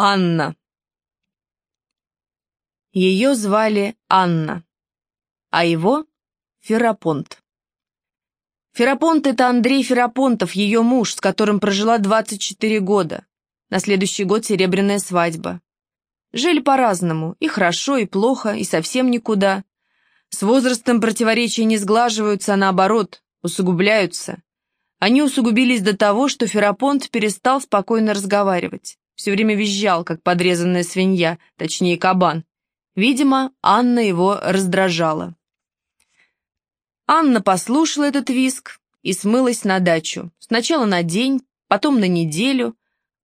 Анна. Ее звали Анна, а его — Ферапонт. Ферапонт — это Андрей Ферапонтов, ее муж, с которым прожила 24 года. На следующий год серебряная свадьба. Жили по-разному, и хорошо, и плохо, и совсем никуда. С возрастом противоречия не сглаживаются, а наоборот, усугубляются. Они усугубились до того, что Ферапонт перестал спокойно разговаривать все время визжал, как подрезанная свинья, точнее кабан. Видимо, Анна его раздражала. Анна послушала этот визг и смылась на дачу. Сначала на день, потом на неделю,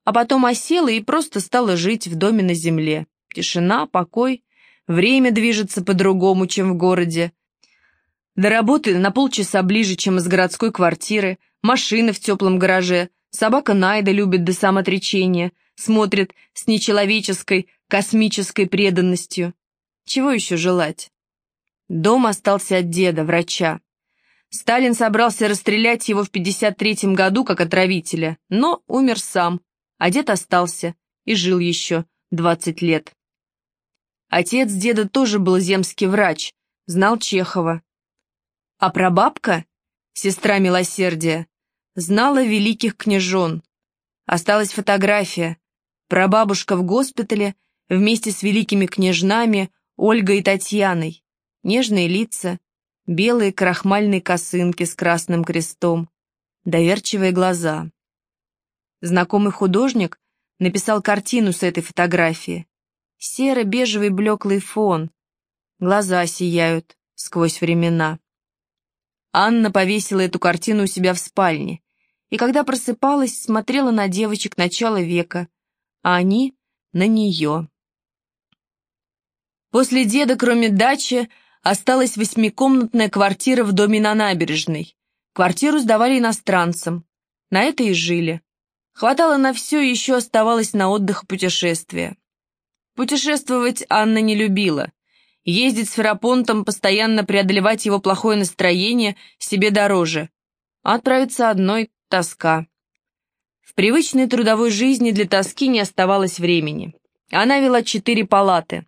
а потом осела и просто стала жить в доме на земле. Тишина, покой, время движется по-другому, чем в городе. До работы на полчаса ближе, чем из городской квартиры, машины в теплом гараже, собака Найда любит до самоотречения — смотрит с нечеловеческой, космической преданностью. Чего еще желать? Дом остался от деда, врача. Сталин собрался расстрелять его в 53-м году как отравителя, но умер сам, а дед остался и жил еще 20 лет. Отец деда тоже был земский врач, знал Чехова. А прабабка, сестра милосердия, знала великих княжон. Осталась фотография, Прабабушка в госпитале вместе с великими княжнами Ольгой и Татьяной. Нежные лица, белые крахмальные косынки с красным крестом, доверчивые глаза. Знакомый художник написал картину с этой фотографии. Серо-бежевый блеклый фон. Глаза сияют сквозь времена. Анна повесила эту картину у себя в спальне, и когда просыпалась, смотрела на девочек начала века, а они на нее. После деда, кроме дачи, осталась восьмикомнатная квартира в доме на набережной. Квартиру сдавали иностранцам. На это и жили. Хватало на все, еще оставалось на отдых и путешествия. Путешествовать Анна не любила. Ездить с Ферапонтом, постоянно преодолевать его плохое настроение, себе дороже. А отправиться одной — тоска. В привычной трудовой жизни для тоски не оставалось времени. Она вела четыре палаты.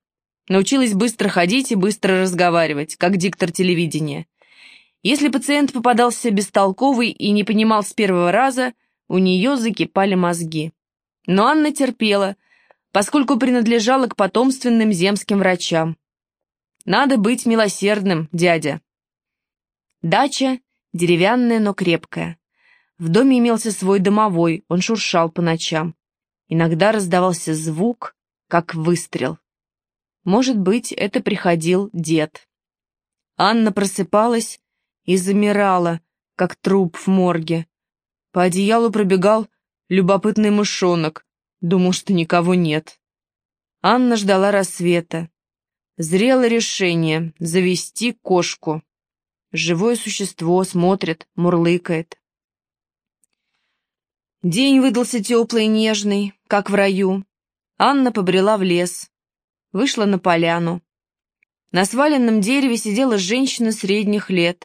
Научилась быстро ходить и быстро разговаривать, как диктор телевидения. Если пациент попадался бестолковый и не понимал с первого раза, у нее закипали мозги. Но Анна терпела, поскольку принадлежала к потомственным земским врачам. Надо быть милосердным, дядя. Дача деревянная, но крепкая. В доме имелся свой домовой, он шуршал по ночам. Иногда раздавался звук, как выстрел. Может быть, это приходил дед. Анна просыпалась и замирала, как труп в морге. По одеялу пробегал любопытный мышонок, думал, что никого нет. Анна ждала рассвета. Зрело решение завести кошку. Живое существо смотрит, мурлыкает. День выдался теплый и нежный, как в раю. Анна побрела в лес, вышла на поляну. На сваленном дереве сидела женщина средних лет.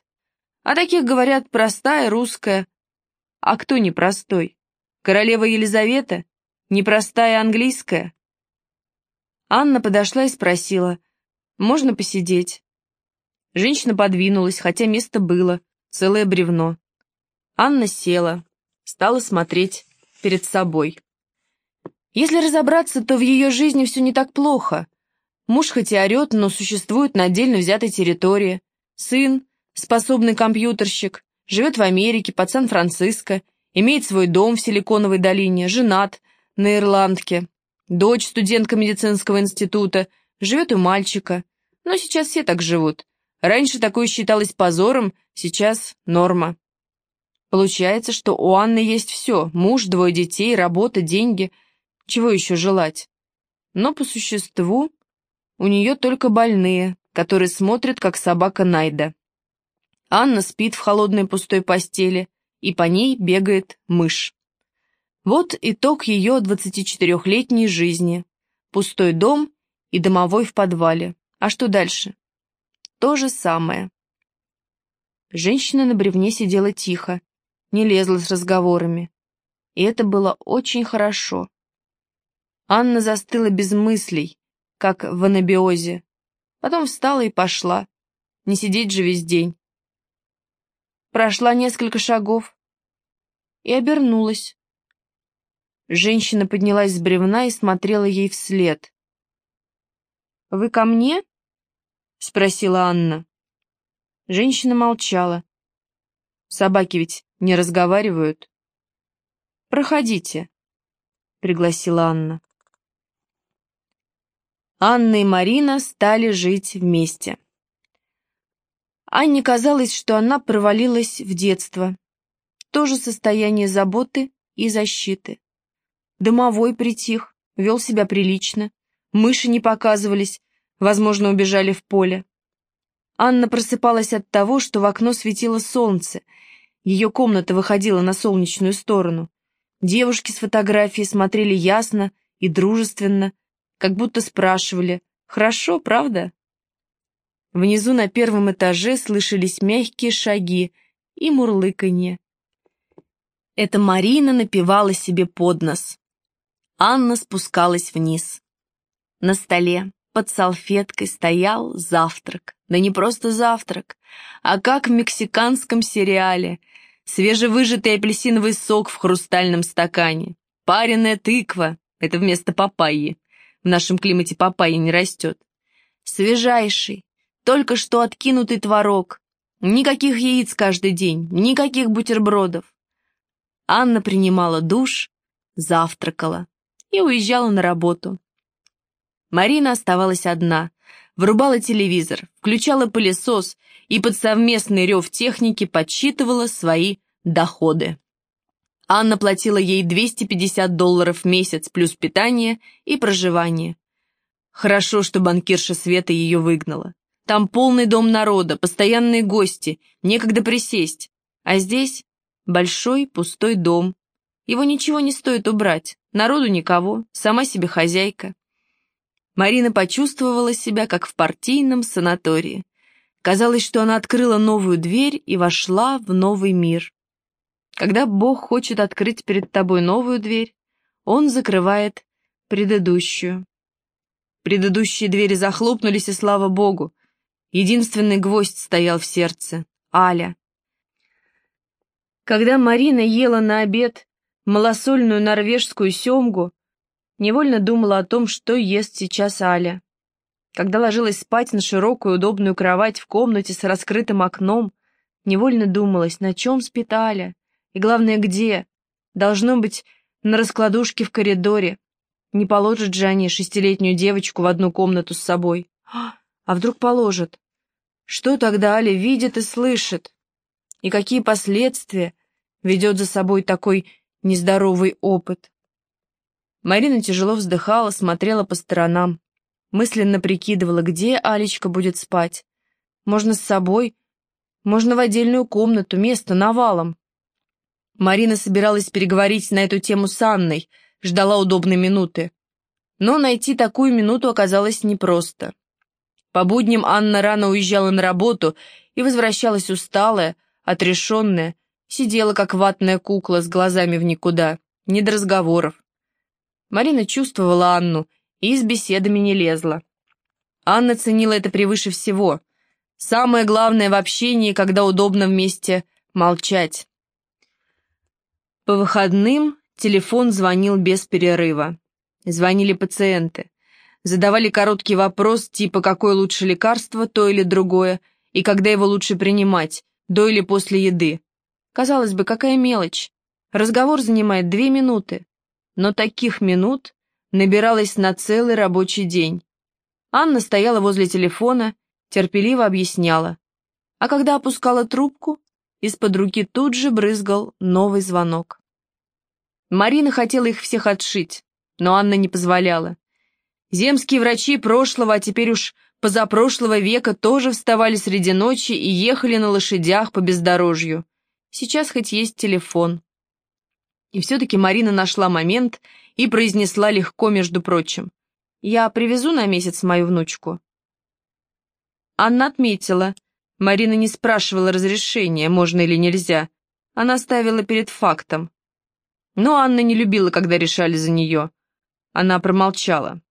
А таких, говорят, простая русская. А кто непростой? Королева Елизавета? Непростая английская? Анна подошла и спросила, «Можно посидеть?» Женщина подвинулась, хотя место было, целое бревно. Анна села стала смотреть перед собой. Если разобраться, то в ее жизни все не так плохо. Муж хоть и орет, но существует на отдельно взятой территории. Сын, способный компьютерщик, живет в Америке, под Сан-Франциско, имеет свой дом в Силиконовой долине, женат на Ирландке. Дочь студентка медицинского института, живет у мальчика. Но сейчас все так живут. Раньше такое считалось позором, сейчас норма. Получается, что у Анны есть все — муж, двое детей, работа, деньги. Чего еще желать? Но по существу у нее только больные, которые смотрят, как собака Найда. Анна спит в холодной пустой постели, и по ней бегает мышь. Вот итог ее 24-летней жизни. Пустой дом и домовой в подвале. А что дальше? То же самое. Женщина на бревне сидела тихо, не лезла с разговорами. И это было очень хорошо. Анна застыла без мыслей, как в анабиозе. Потом встала и пошла. Не сидеть же весь день. Прошла несколько шагов и обернулась. Женщина поднялась с бревна и смотрела ей вслед. «Вы ко мне?» — спросила Анна. Женщина молчала. Собаки ведь не разговаривают. «Проходите», — пригласила Анна. Анна и Марина стали жить вместе. Анне казалось, что она провалилась в детство. То же состояние заботы и защиты. Домовой притих, вел себя прилично. Мыши не показывались, возможно, убежали в поле. Анна просыпалась от того, что в окно светило солнце. Ее комната выходила на солнечную сторону. Девушки с фотографией смотрели ясно и дружественно, как будто спрашивали «Хорошо, правда?» Внизу на первом этаже слышались мягкие шаги и мурлыканье. Это Марина напевала себе под нос. Анна спускалась вниз. На столе под салфеткой стоял завтрак. Да не просто завтрак, а как в мексиканском сериале. Свежевыжатый апельсиновый сок в хрустальном стакане. Пареная тыква — это вместо папайи. В нашем климате папайя не растет. Свежайший, только что откинутый творог. Никаких яиц каждый день, никаких бутербродов. Анна принимала душ, завтракала и уезжала на работу. Марина оставалась одна, врубала телевизор, включала пылесос и под совместный рев техники подсчитывала свои доходы. Анна платила ей 250 долларов в месяц плюс питание и проживание. Хорошо, что банкирша Света ее выгнала. Там полный дом народа, постоянные гости, некогда присесть. А здесь большой пустой дом. Его ничего не стоит убрать, народу никого, сама себе хозяйка. Марина почувствовала себя, как в партийном санатории. Казалось, что она открыла новую дверь и вошла в новый мир. Когда Бог хочет открыть перед тобой новую дверь, Он закрывает предыдущую. Предыдущие двери захлопнулись, и слава Богу. Единственный гвоздь стоял в сердце — Аля. Когда Марина ела на обед малосольную норвежскую семгу, невольно думала о том, что ест сейчас Аля. Когда ложилась спать на широкую удобную кровать в комнате с раскрытым окном, невольно думалась, на чем спит Аля. И главное, где? Должно быть, на раскладушке в коридоре. Не положат же они шестилетнюю девочку в одну комнату с собой. А вдруг положат? Что тогда Аля видит и слышит? И какие последствия ведет за собой такой нездоровый опыт? Марина тяжело вздыхала, смотрела по сторонам. Мысленно прикидывала, где Алечка будет спать. Можно с собой, можно в отдельную комнату, место навалом. Марина собиралась переговорить на эту тему с Анной, ждала удобной минуты. Но найти такую минуту оказалось непросто. По будням Анна рано уезжала на работу и возвращалась усталая, отрешенная, сидела как ватная кукла с глазами в никуда, не до разговоров. Марина чувствовала Анну и с беседами не лезла. Анна ценила это превыше всего. Самое главное в общении, когда удобно вместе молчать. По выходным телефон звонил без перерыва. Звонили пациенты. Задавали короткий вопрос типа «какое лучше лекарство, то или другое?» и «когда его лучше принимать, до или после еды?» Казалось бы, какая мелочь. Разговор занимает две минуты. Но таких минут набиралось на целый рабочий день. Анна стояла возле телефона, терпеливо объясняла. А когда опускала трубку, из-под руки тут же брызгал новый звонок. Марина хотела их всех отшить, но Анна не позволяла. Земские врачи прошлого, а теперь уж позапрошлого века тоже вставали среди ночи и ехали на лошадях по бездорожью. Сейчас хоть есть телефон. И все-таки Марина нашла момент и произнесла легко, между прочим. «Я привезу на месяц мою внучку». Анна отметила, Марина не спрашивала разрешения, можно или нельзя. Она ставила перед фактом. Но Анна не любила, когда решали за нее. Она промолчала.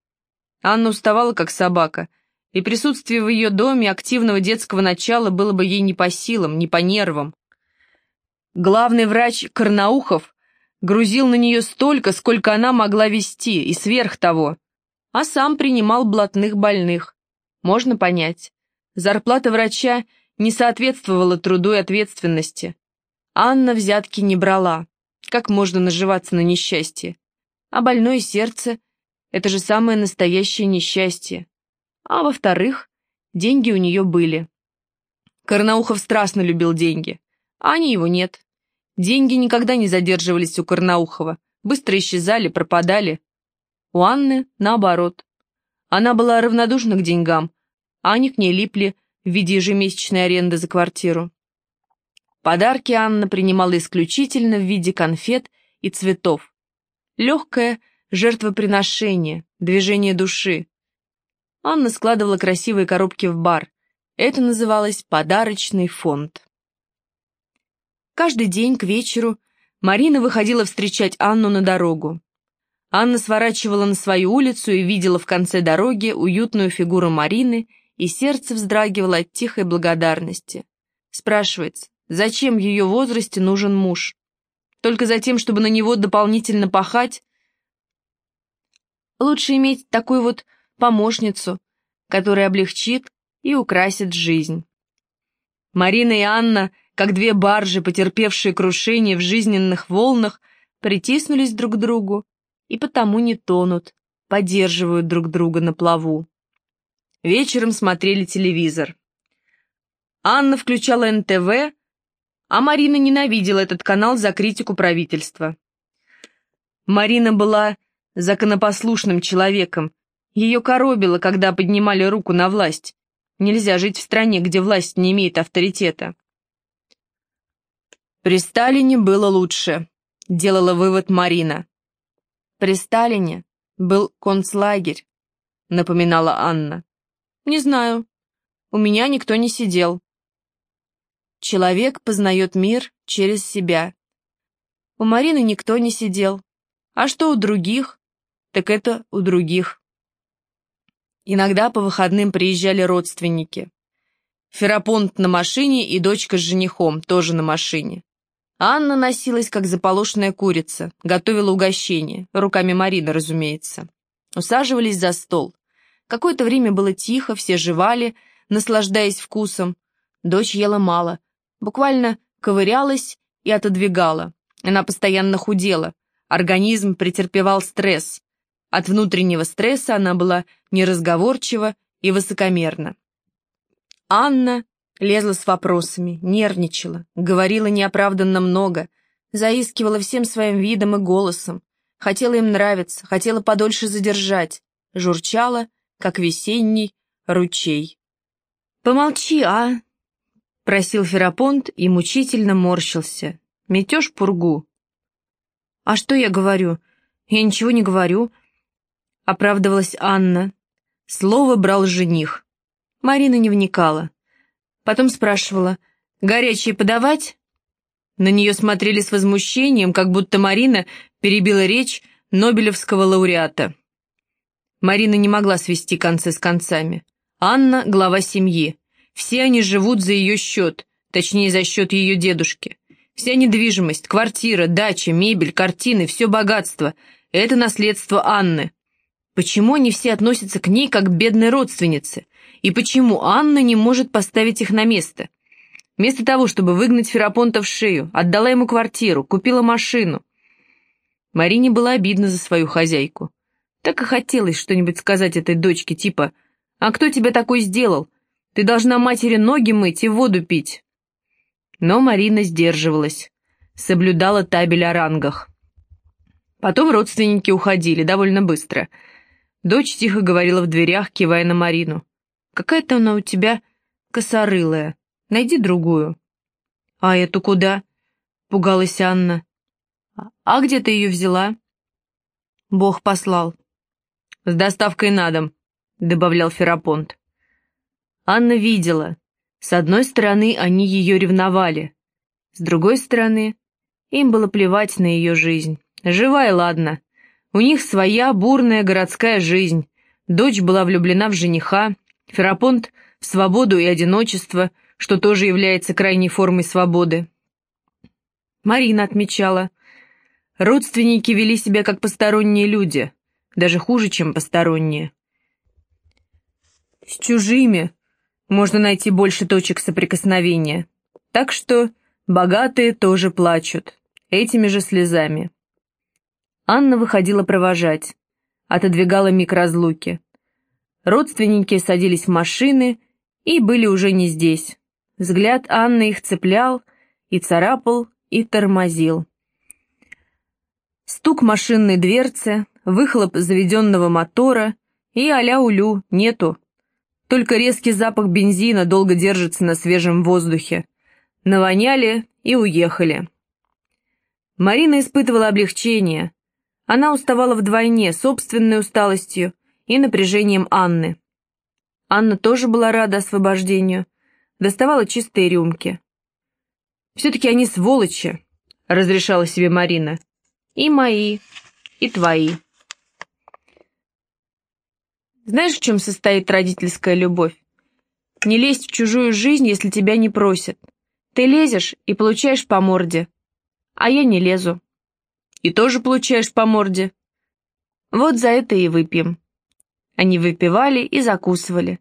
Анна уставала, как собака, и присутствие в ее доме активного детского начала было бы ей не по силам, не по нервам. Главный врач Карнаухов грузил на нее столько, сколько она могла вести, и сверх того, а сам принимал блатных больных. Можно понять. Зарплата врача не соответствовала труду и ответственности. Анна взятки не брала. Как можно наживаться на несчастье? А больное сердце — это же самое настоящее несчастье. А во-вторых, деньги у нее были. Карнаухов страстно любил деньги, а они его нет. Деньги никогда не задерживались у Карнаухова, быстро исчезали, пропадали. У Анны наоборот. Она была равнодушна к деньгам, а они к ней липли в виде ежемесячной аренды за квартиру. Подарки Анна принимала исключительно в виде конфет и цветов. Легкое жертвоприношение, движение души. Анна складывала красивые коробки в бар. Это называлось «подарочный фонд». Каждый день к вечеру Марина выходила встречать Анну на дорогу. Анна сворачивала на свою улицу и видела в конце дороги уютную фигуру Марины, и сердце вздрагивало от тихой благодарности. Спрашивается, Зачем в ее возрасте нужен муж? Только за тем, чтобы на него дополнительно пахать? Лучше иметь такую вот помощницу, которая облегчит и украсит жизнь. Марина и Анна, как две баржи, потерпевшие крушение в жизненных волнах, притиснулись друг к другу и потому не тонут, поддерживают друг друга на плаву. Вечером смотрели телевизор. Анна включала НТВ, а Марина ненавидела этот канал за критику правительства. Марина была законопослушным человеком. Ее коробило, когда поднимали руку на власть. Нельзя жить в стране, где власть не имеет авторитета. «При Сталине было лучше», — делала вывод Марина. «При Сталине был концлагерь», — напоминала Анна. «Не знаю. У меня никто не сидел. Человек познает мир через себя. У Марины никто не сидел. А что у других? Так это у других. Иногда по выходным приезжали родственники. Ферапонт на машине и дочка с женихом, тоже на машине. Анна носилась, как заполошенная курица, готовила угощение, руками Марины, разумеется. Усаживались за стол. Какое-то время было тихо, все жевали, наслаждаясь вкусом. Дочь ела мало, буквально ковырялась и отодвигала. Она постоянно худела, организм претерпевал стресс. От внутреннего стресса она была неразговорчива и высокомерна. Анна лезла с вопросами, нервничала, говорила неоправданно много, заискивала всем своим видом и голосом, хотела им нравиться, хотела подольше задержать, журчала, как весенний ручей. «Помолчи, а!» — просил Ферапонт и мучительно морщился. «Метешь пургу?» «А что я говорю? Я ничего не говорю», — оправдывалась Анна. Слово брал жених. Марина не вникала. Потом спрашивала, «Горячее подавать?» На нее смотрели с возмущением, как будто Марина перебила речь Нобелевского лауреата. Марина не могла свести концы с концами. Анна — глава семьи. Все они живут за ее счет, точнее, за счет ее дедушки. Вся недвижимость, квартира, дача, мебель, картины, все богатство — это наследство Анны. Почему они все относятся к ней как к бедной родственнице? И почему Анна не может поставить их на место? Вместо того, чтобы выгнать Ферапонта в шею, отдала ему квартиру, купила машину. Марине было обидно за свою хозяйку. Так и хотелось что-нибудь сказать этой дочке, типа «А кто тебя такой сделал? Ты должна матери ноги мыть и воду пить». Но Марина сдерживалась, соблюдала табель о рангах. Потом родственники уходили довольно быстро. Дочь тихо говорила в дверях, кивая на Марину. «Какая-то она у тебя косорылая. Найди другую». «А эту куда?» — пугалась Анна. «А где ты ее взяла?» «Бог послал». «С доставкой на дом», — добавлял Ферапонт. Анна видела. С одной стороны, они ее ревновали. С другой стороны, им было плевать на ее жизнь. Живая, ладно. У них своя бурная городская жизнь. Дочь была влюблена в жениха, Ферапонт в свободу и одиночество, что тоже является крайней формой свободы. Марина отмечала, родственники вели себя как посторонние люди, даже хуже, чем посторонние. С чужими можно найти больше точек соприкосновения, так что богатые тоже плачут, этими же слезами. Анна выходила провожать, отодвигала миг разлуки. Родственники садились в машины и были уже не здесь. Взгляд Анны их цеплял и царапал, и тормозил. Стук машинной дверцы, выхлоп заведенного мотора и аля-улю нету. Только резкий запах бензина долго держится на свежем воздухе. Навоняли и уехали. Марина испытывала облегчение. Она уставала вдвойне, собственной усталостью и напряжением Анны. Анна тоже была рада освобождению, доставала чистые рюмки. «Все-таки они сволочи», — разрешала себе Марина. «И мои, и твои». Знаешь, в чем состоит родительская любовь? Не лезть в чужую жизнь, если тебя не просят. Ты лезешь и получаешь по морде. А я не лезу и тоже получаешь по морде. Вот за это и выпьем». Они выпивали и закусывали.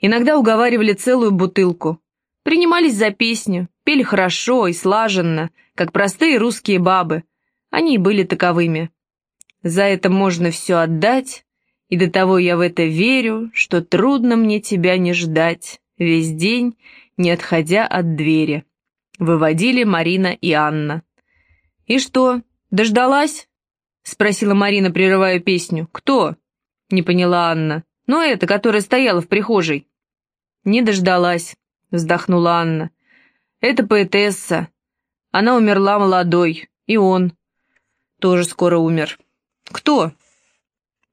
Иногда уговаривали целую бутылку. Принимались за песню, пели хорошо и слаженно, как простые русские бабы. Они и были таковыми. За это можно все отдать, и до того я в это верю, что трудно мне тебя не ждать, весь день, не отходя от двери. Выводили Марина и Анна. И что, «Дождалась?» — спросила Марина, прерывая песню. «Кто?» — не поняла Анна. «Ну, это, которая стояла в прихожей». «Не дождалась», — вздохнула Анна. «Это поэтесса. Она умерла молодой. И он тоже скоро умер». «Кто?»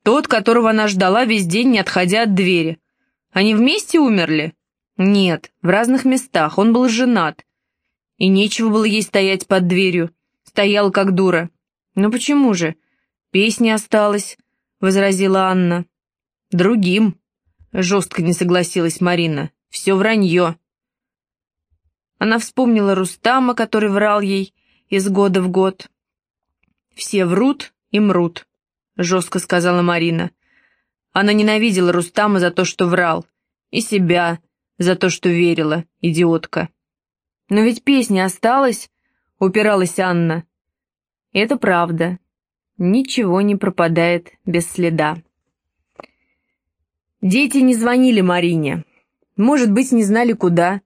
«Тот, которого она ждала весь день, не отходя от двери. Они вместе умерли?» «Нет, в разных местах. Он был женат. И нечего было ей стоять под дверью. Стоял как дура. «Ну почему же? Песня осталась», — возразила Анна. «Другим», — жестко не согласилась Марина. «Все вранье». Она вспомнила Рустама, который врал ей из года в год. «Все врут и мрут», — жестко сказала Марина. Она ненавидела Рустама за то, что врал, и себя за то, что верила, идиотка. «Но ведь песня осталась», — упиралась Анна. «Это правда. Ничего не пропадает без следа». Дети не звонили Марине. Может быть, не знали куда.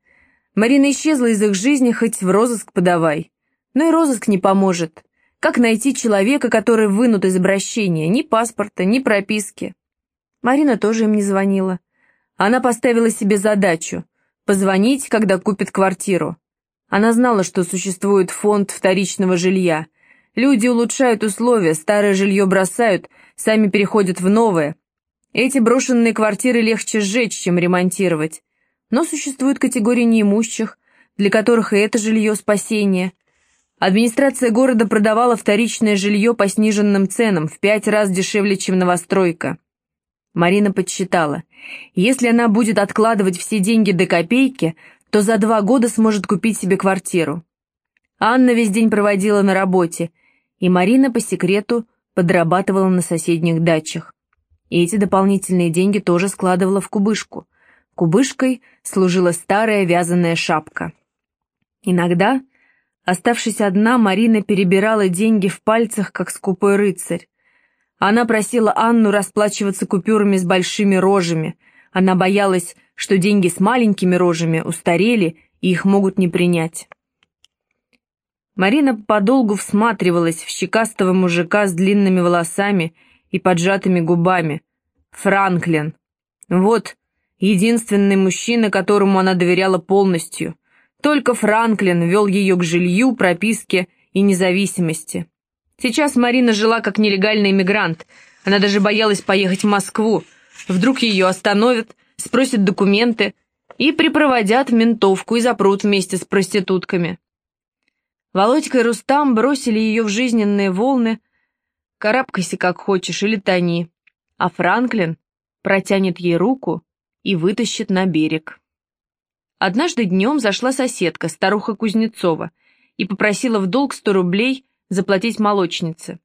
Марина исчезла из их жизни, хоть в розыск подавай. Но и розыск не поможет. Как найти человека, который вынут из обращения? Ни паспорта, ни прописки. Марина тоже им не звонила. Она поставила себе задачу – позвонить, когда купит квартиру. Она знала, что существует фонд вторичного жилья. Люди улучшают условия, старое жилье бросают, сами переходят в новое. Эти брошенные квартиры легче сжечь, чем ремонтировать. Но существуют категории неимущих, для которых и это жилье спасение. Администрация города продавала вторичное жилье по сниженным ценам, в пять раз дешевле, чем новостройка. Марина подсчитала, если она будет откладывать все деньги до копейки, то за два года сможет купить себе квартиру. Анна весь день проводила на работе, и Марина по секрету подрабатывала на соседних дачах. И эти дополнительные деньги тоже складывала в кубышку. Кубышкой служила старая вязаная шапка. Иногда, оставшись одна, Марина перебирала деньги в пальцах, как скупой рыцарь. Она просила Анну расплачиваться купюрами с большими рожами. Она боялась, что деньги с маленькими рожами устарели и их могут не принять. Марина подолгу всматривалась в щекастого мужика с длинными волосами и поджатыми губами. Франклин. Вот единственный мужчина, которому она доверяла полностью. Только Франклин вел ее к жилью, прописке и независимости. Сейчас Марина жила как нелегальный иммигрант. Она даже боялась поехать в Москву. Вдруг ее остановят, спросят документы и припроводят в ментовку и запрут вместе с проститутками. Володька и Рустам бросили ее в жизненные волны, карабкайся как хочешь или тони, а Франклин протянет ей руку и вытащит на берег. Однажды днем зашла соседка, старуха Кузнецова, и попросила в долг сто рублей заплатить молочнице.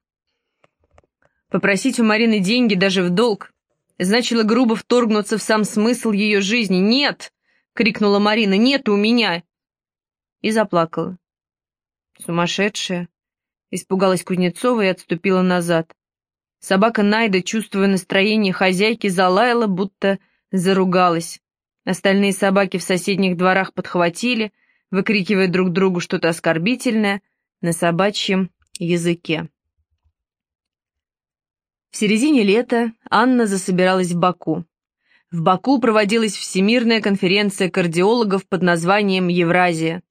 Попросить у Марины деньги даже в долг значило грубо вторгнуться в сам смысл ее жизни. «Нет!» — крикнула Марина. «Нет у меня!» И заплакала. «Сумасшедшая!» — испугалась Кузнецова и отступила назад. Собака Найда, чувствуя настроение хозяйки, залаяла, будто заругалась. Остальные собаки в соседних дворах подхватили, выкрикивая друг другу что-то оскорбительное на собачьем языке. В середине лета Анна засобиралась в Баку. В Баку проводилась Всемирная конференция кардиологов под названием «Евразия».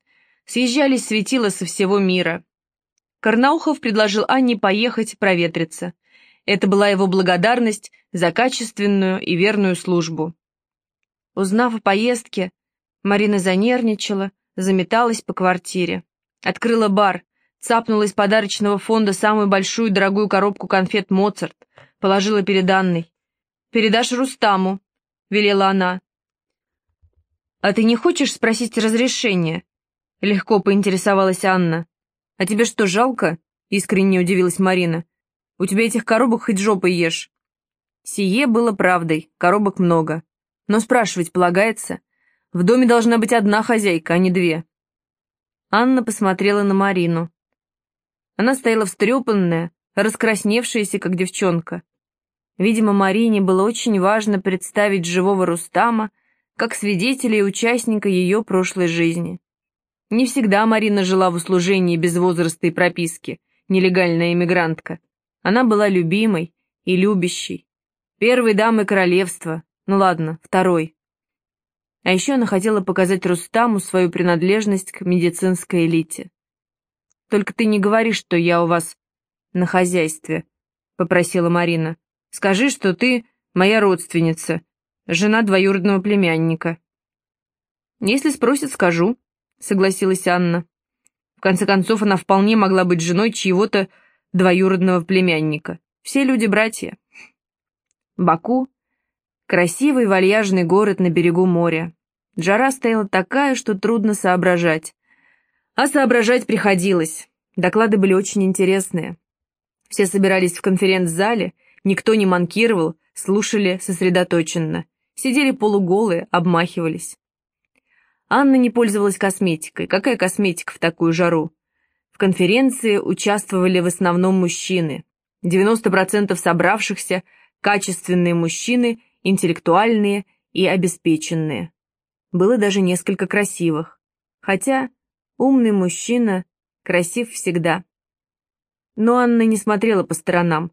Съезжались светила со всего мира. Карнаухов предложил Анне поехать проветриться. Это была его благодарность за качественную и верную службу. Узнав о поездке, Марина занервничала, заметалась по квартире. Открыла бар, цапнула из подарочного фонда самую большую дорогую коробку конфет «Моцарт», положила перед Анной. «Передашь Рустаму», — велела она. «А ты не хочешь спросить разрешения?» — легко поинтересовалась Анна. «А тебе что, жалко?» — искренне удивилась Марина. «У тебя этих коробок хоть жопой ешь». Сие было правдой, коробок много. Но спрашивать полагается. В доме должна быть одна хозяйка, а не две. Анна посмотрела на Марину. Она стояла встрепанная, раскрасневшаяся, как девчонка. Видимо, Марине было очень важно представить живого Рустама как свидетеля и участника ее прошлой жизни. Не всегда Марина жила в услужении без возраста и прописки, нелегальная иммигрантка. Она была любимой и любящей, первой дамой королевства, ну ладно, второй. А еще она хотела показать Рустаму свою принадлежность к медицинской элите. «Только ты не говори, что я у вас на хозяйстве», — попросила Марина. «Скажи, что ты моя родственница, жена двоюродного племянника». «Если спросят, скажу», — согласилась Анна. В конце концов, она вполне могла быть женой чьего-то двоюродного племянника. Все люди братья. Баку Красивый вальяжный город на берегу моря. Жара стояла такая, что трудно соображать. А соображать приходилось. Доклады были очень интересные. Все собирались в конференц-зале, никто не манкировал, слушали сосредоточенно. Сидели полуголые, обмахивались. Анна не пользовалась косметикой. Какая косметика в такую жару? В конференции участвовали в основном мужчины. 90% собравшихся – качественные мужчины интеллектуальные и обеспеченные. Было даже несколько красивых. Хотя умный мужчина красив всегда. Но Анна не смотрела по сторонам.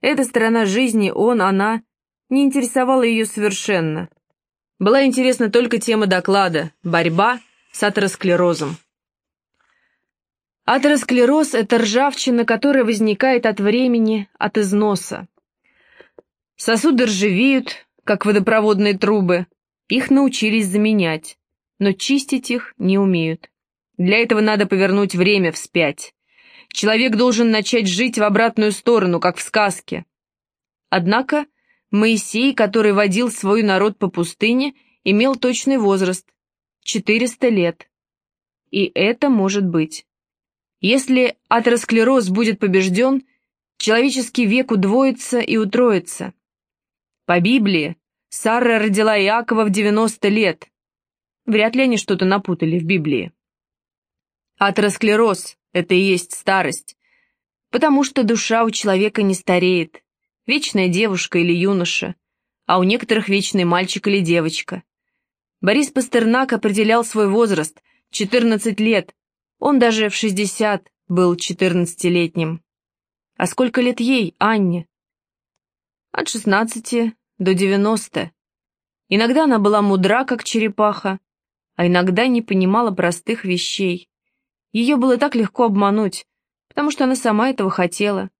Эта сторона жизни, он, она, не интересовала ее совершенно. Была интересна только тема доклада «Борьба с атеросклерозом». Атеросклероз – это ржавчина, которая возникает от времени, от износа. Сосуды ржавеют, как водопроводные трубы. Их научились заменять, но чистить их не умеют. Для этого надо повернуть время вспять. Человек должен начать жить в обратную сторону, как в сказке. Однако Моисей, который водил свой народ по пустыне, имел точный возраст — 400 лет. И это может быть. Если атеросклероз будет побежден, человеческий век удвоится и утроится. По Библии, Сара родила Иакова в 90 лет. Вряд ли они что-то напутали в Библии. Атеросклероз — это и есть старость. Потому что душа у человека не стареет. Вечная девушка или юноша, а у некоторых вечный мальчик или девочка. Борис Пастернак определял свой возраст — 14 лет. Он даже в 60 был 14-летним. А сколько лет ей, Анне? От 16 до 90. Иногда она была мудра, как черепаха, а иногда не понимала простых вещей. Ее было так легко обмануть, потому что она сама этого хотела.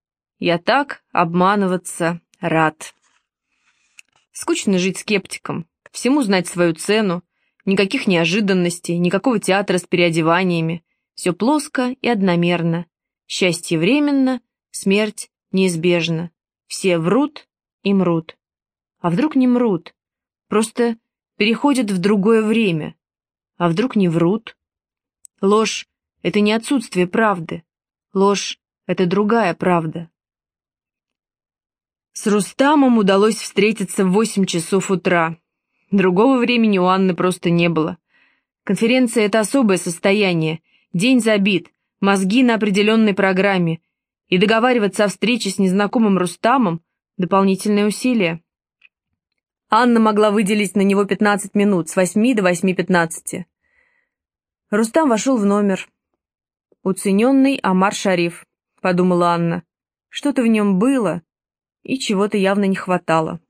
Я так обманываться рад. Скучно жить скептиком, всему знать свою цену, никаких неожиданностей, никакого театра с переодеваниями. Все плоско и одномерно. Счастье временно, смерть неизбежно. Все врут и мрут. А вдруг не мрут? Просто переходят в другое время. А вдруг не врут? Ложь — это не отсутствие правды. Ложь — это другая правда. С Рустамом удалось встретиться в восемь часов утра. Другого времени у Анны просто не было. Конференция — это особое состояние. День забит, мозги на определенной программе. И договариваться о встрече с незнакомым Рустамом — дополнительное усилие. Анна могла выделить на него 15 минут, с 8 до 8.15. Рустам вошел в номер. «Уцененный Амар Шариф», — подумала Анна. Что-то в нем было, и чего-то явно не хватало.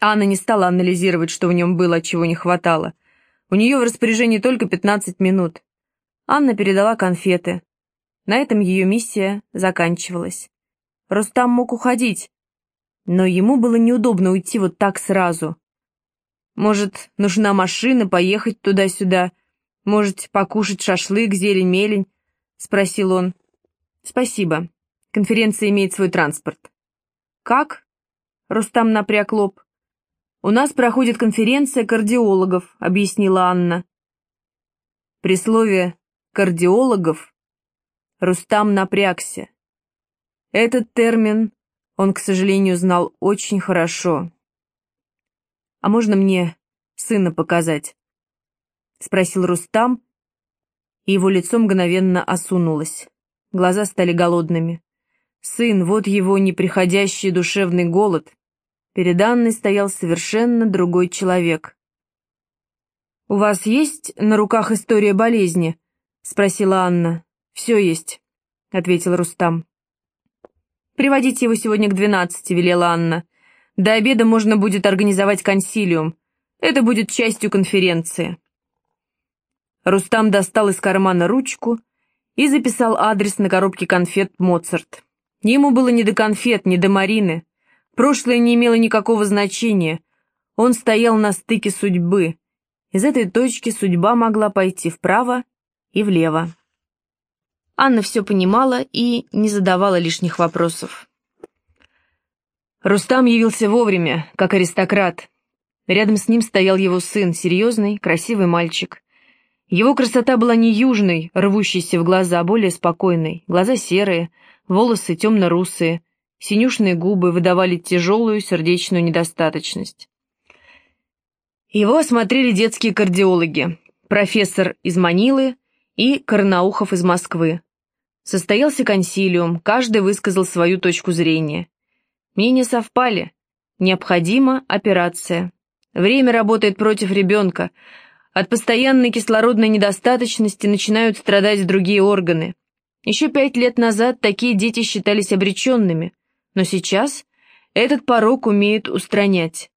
Анна не стала анализировать, что в нем было, чего не хватало. У нее в распоряжении только 15 минут. Анна передала конфеты. На этом ее миссия заканчивалась. Рустам мог уходить, но ему было неудобно уйти вот так сразу. Может, нужна машина, поехать туда-сюда? Может, покушать шашлык, зелень-мелень? Спросил он. Спасибо. Конференция имеет свой транспорт. Как? Рустам напряг лоб. У нас проходит конференция кардиологов, объяснила Анна. При слове «кардиологов» Рустам напрягся. Этот термин он, к сожалению, знал очень хорошо. «А можно мне сына показать?» — спросил Рустам, и его лицо мгновенно осунулось. Глаза стали голодными. Сын, вот его неприходящий душевный голод. Перед Анной стоял совершенно другой человек. «У вас есть на руках история болезни?» — спросила Анна. «Все есть», — ответил Рустам. «Приводите его сегодня к двенадцати», — велела Анна. «До обеда можно будет организовать консилиум. Это будет частью конференции». Рустам достал из кармана ручку и записал адрес на коробке конфет «Моцарт». Ему было не до конфет, не до Марины. Прошлое не имело никакого значения. Он стоял на стыке судьбы. Из этой точки судьба могла пойти вправо и влево. Анна все понимала и не задавала лишних вопросов. Рустам явился вовремя, как аристократ. Рядом с ним стоял его сын, серьезный, красивый мальчик. Его красота была не южной, рвущейся в глаза, а более спокойной. Глаза серые, волосы темно-русые, синюшные губы выдавали тяжелую сердечную недостаточность. Его осмотрели детские кардиологи, профессор из Манилы и Карнаухов из Москвы. Состоялся консилиум, каждый высказал свою точку зрения. Мнения совпали. Необходима операция. Время работает против ребенка. От постоянной кислородной недостаточности начинают страдать другие органы. Еще пять лет назад такие дети считались обреченными, но сейчас этот порог умеют устранять.